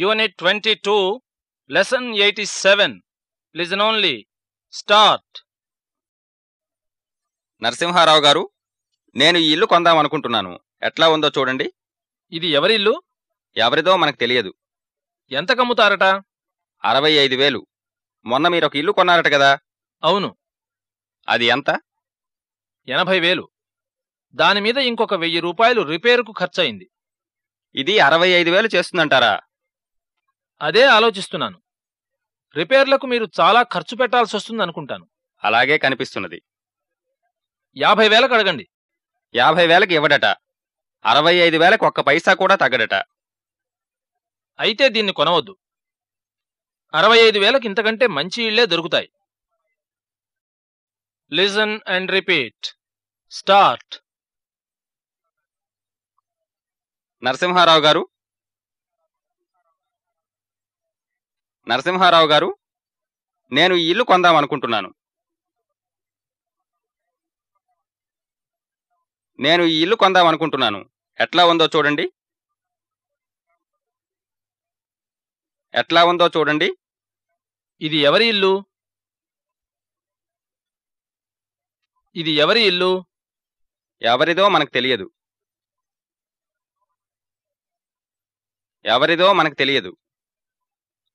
Unit 22, Lesson 87. Listen only. Start. Narasimha Rao garu నేను ఈ ఇల్లు కొందాం అనుకుంటున్నాను ఎట్లా ఉందో చూడండి. ఇది ఎవరిల్లు? ఎవరిదో మనకు తెలియదు. ఎంత కమ్ముతారట? అరవై ఐదు వేలు. మొన్న మీరు ఒక ఇల్లు కొన్నారట కదా. అవును. అది ఎంత? ఎనభై వేలు. దాని మీద ఇంకొక వెయ్యి రూపాయలు రిపేరుకు ఖర్చయింది. ఇది అరవై ఐదు వేలు చేస్తుందంటారా? అదే ఆలోచిస్తున్నాను. రిపేర్లకు మీరు చాలా ఖర్చు పెట్టాల్సి వస్తుంది అనుకుంటాను. అలాగే కనిపిస్తున్నది. యాభై వేలకు అడగండి. యాభై వేలకు ఇవ్వడట. అరవై ఐదు వేలకు ఒక్క పైసా కూడా తగ్గడట. అయితే దీన్ని కొనవద్దు. అరవై ఐదు వేలకు ఇంతకంటే మంచి ఇళ్ళే దొరుకుతాయి. Listen and repeat start Narasimharao garu Narasimharao garu నేను ఈ ఇల్లు కొందాం అనుకుంటున్నాను. నేను ఈ ఇల్లు కొందాం అనుకుంటున్నాను. ఎట్లా ఉందో చూడండి. ఎట్లా ఉందో చూడండి. ఇది ఎవరి ఇల్లు? ఇది ఎవరి ఇల్లు? ఎవరిదో మనకు తెలియదు. ఎవరిదో మనకు తెలియదు.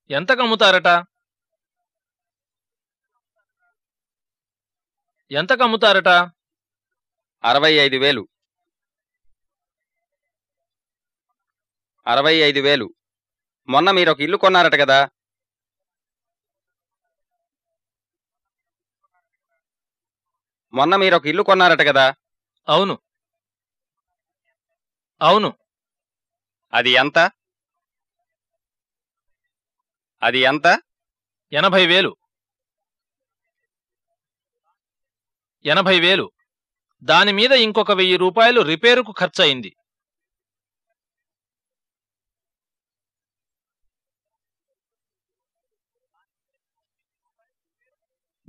ఎంత కమ్ముతారట ఎంత కమ్ముతారట అరవై ఐదు వేలు. అరవై ఐదు వేలు. మొన్న మీరు ఒక ఇల్లు కొన్నారట కదా? మొన్న మీరు ఒక ఇల్లు కొన్నారట కదా? అవును. అవును. అది ఎంత? అది ఎంత? ఎనభై వేలు. ఎనభై వేలు. దాని మీద ఇంకొక వెయ్యి రూపాయలు రిపేరుకు ఖర్చయింది.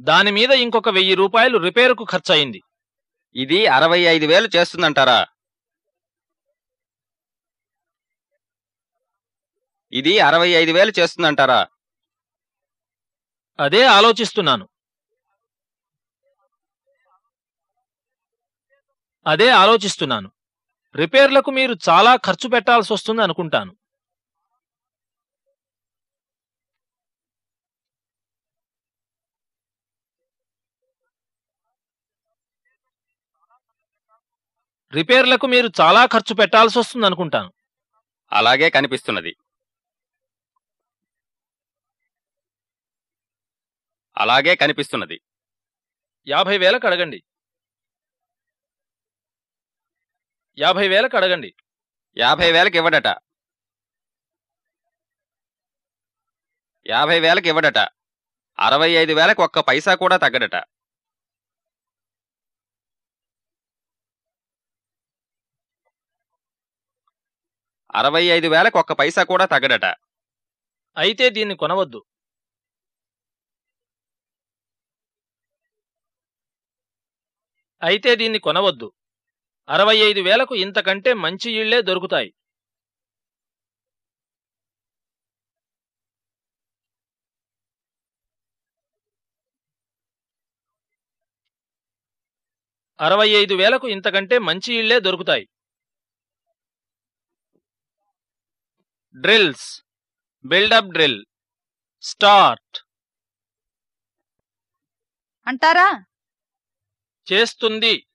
దాని మీద ఇంకొక వెయ్యి రూపాయలు రిపేరుకు ఖర్చయింది. ఇది అరవై ఐదు వేలు చేస్తుందంటారా? ఇది అరవై ఐదు వేలు చేస్తుందంటారా? అదే ఆలోచిస్తున్నాను. అదే ఆలోచిస్తున్నాను. రిపేర్లకు మీరు చాలా ఖర్చు పెట్టాల్సి వస్తుంది అనుకుంటాను. రిపేర్లకు మీరు చాలా ఖర్చు పెట్టాల్సి వస్తుంది అనుకుంటాను. అలాగే కనిపిస్తున్నది. అలాగే కనిపిస్తున్నది. యాభై వేలకు అడగండి. యాభై వేలకు అడగండి. యాభై వేలకు ఇవ్వడట. యాభై వేలకు ఇవ్వడట. అరవై ఐదు వేలకు ఒక్క పైసా కూడా తగ్గడట. అరవై ఐదు వేలకు ఒక్క పైసా కూడా తగ్గడట. అయితే దీన్ని కొనవద్దు. అయితే దీన్ని కొనవద్దు. అరవై ఐదు వేలకు ఇంతకంటే మంచి ఇళ్ళే దొరుకుతాయి. అరవై ఐదు వేలకు ఇంతకంటే మంచి ఇళ్ళే దొరుకుతాయి. Drills. Build up drill. Start. అంటారా? చేస్తుంది.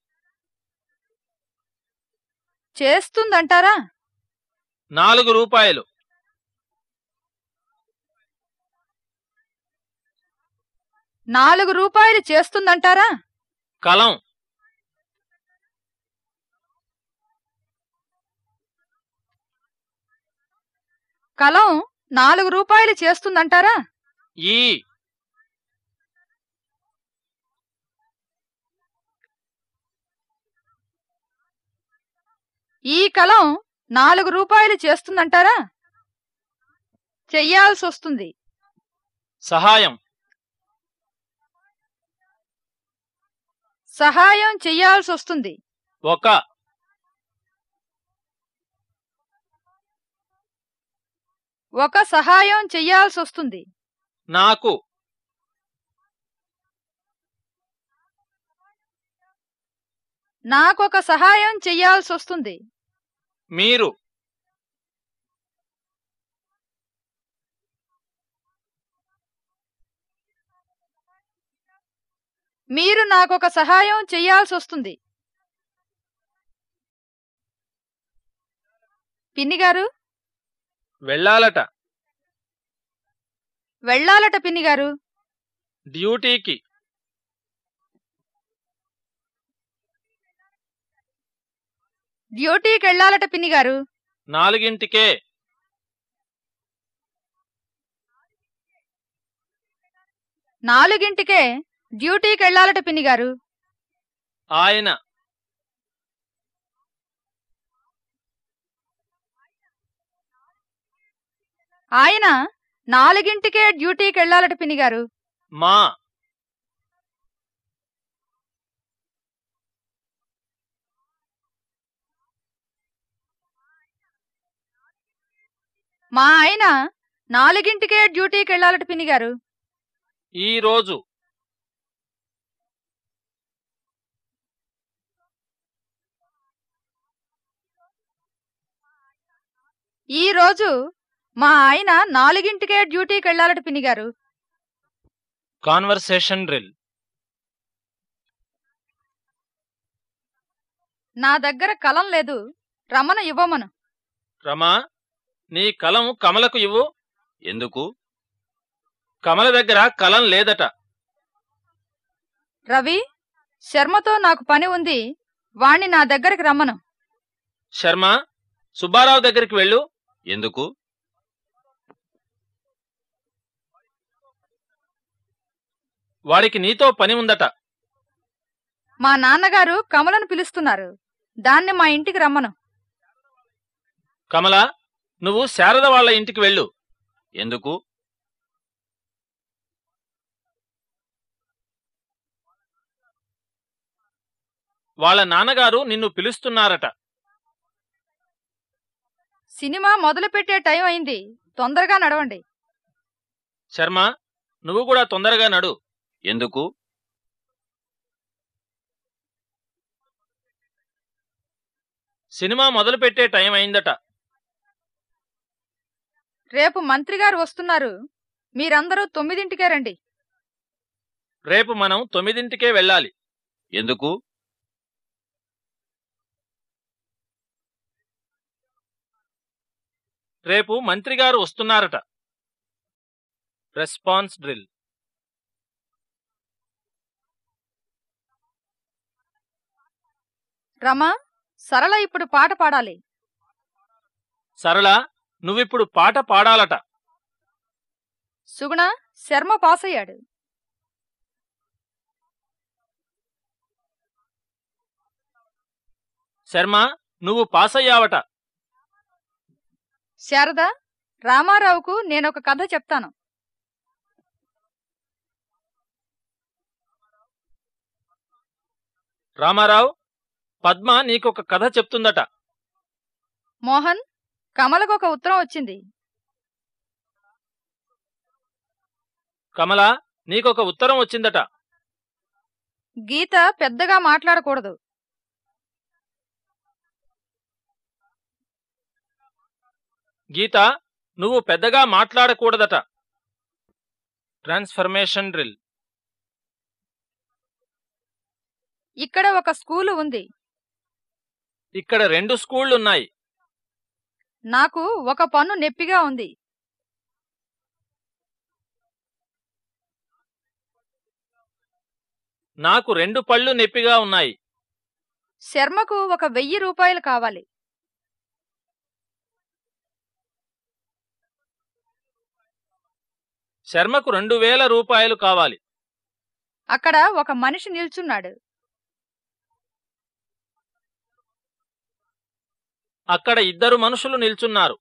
చేస్తుందంటారా? నాలుగు రూపాయలు. నాలుగు రూపాయలు చేస్తుందంటారా? కలం. కలం నాలుగు రూపాయలు చేస్తుందంటారా? ఈ. ఈ కలం నాలుగు రూపాయలు చేస్తుందంటారా? చెయ్యాల్సి వస్తుంది సహాయం. సహాయం చెయ్యాల్సి వస్తుంది ఒక. ఒక సహాయం చెయ్యాల్సొస్తుంది. నాకు. నాకొక సహాయం చెయ్యాల్సొస్తుంది. మీరు. మీరు నాకొక సహాయం చెయ్యాల్సొస్తుంది పిన్నిగారు? వెళ్ళాలట. వెళ్ళాలట పిన్నిగారు. డ్యూటీకి. డ్యూటీకి వెళ్ళాలట పిన్నిగారు నాలుగింటికే. నాలుగింటికే డ్యూటీకి వెళ్ళాలట పిన్నిగారు ఆయన. ఆయన నాలుగింటికే డ్యూటీకి వెళ్ళాలట పిన్నిగారు మా. మా ఆయన నాలుగింటికే డ్యూటీకి వెళ్ళాలట పిన్నిగారు ఈ రోజు. ఈ రోజు మా ఆయన నాలుగింటికే డ్యూటీకి వెళ్ళాలట పిన్నిగారు కాన్వర్సేషన్ డ్రిల్. నా దగ్గర కలం లేదు. రమణ ఇవ్వమను. రమా? నీ కలం కమలకు ఇవ్వు. ఎందుకు? కమల దగ్గర కలం లేదట. రవి శర్మతో నాకు పని ఉంది. వాణ్ణి నా దగ్గరికి రమ్మను. శర్మ సుబ్బారావు దగ్గరికి వెళ్ళు. ఎందుకు? వాడికి నీతో పని ఉందట. మా నాన్నగారు కమలను పిలుస్తున్నారు. దాన్ని మా ఇంటికి రమ్మను. కమల నువ్వు శారద వాళ్ళ ఇంటికి వెళ్ళు. ఎందుకు? వాళ్ళ నాన్నగారు నిన్ను పిలుస్తున్నారట. సినిమా మొదలుపెట్టే టైం అయింది. తొందరగా నడవండి. శర్మ నువ్వు కూడా తొందరగా నడు. ఎందుకు? సినిమా మొదలుపెట్టే టైం అయిందట. రేపు మంత్రి గారు వస్తున్నారు. మీరందరూ తొమ్మిదింటికే రండి. రేపు మనం తొమ్మిదింటికే వెళ్ళాలి. ఎందుకు? రేపు మంత్రి గారు వస్తున్నారట. Response drill. రమా సరళ ఇప్పుడు పాట పాడాలి. సరళ? నువ్విప్పుడు పాట పాడాలట. సుగుణ శర్మ పాస్ అయ్యాడు శర్మ నువ్వు పాస్ అయ్యావట శారద రామారావుకు నేనొక కథ చెప్తాను. రామారావు పద్మ నీకొక కథ చెప్తుందట. మోహన్ కమలకు ఒక ఉత్తరం వచ్చింది. కమల నీకొక ఉత్తరం వచ్చిందట. గీత పెద్దగా మాట్లాడకూడదు. గీత నువ్వు పెద్దగా మాట్లాడకూడదట. Transformation drill. ఇక్కడ ఒక స్కూలు ఉంది. ఇక్కడ రెండు స్కూళ్ళున్నాయి నాకు ఒక పన్ను నెప్పిగా ఉంది. నాకు రెండు పళ్ళు నొప్పిగా ఉన్నాయి. శర్మకు ఒక వెయ్యి రూపాయలు కావాలి. శర్మకు రెండు వేల రూపాయలు కావాలి. అక్కడ ఒక మనిషి నిల్చున్నాడు. అక్కడ ఇద్దరు మనుషులు నిల్చున్నారు.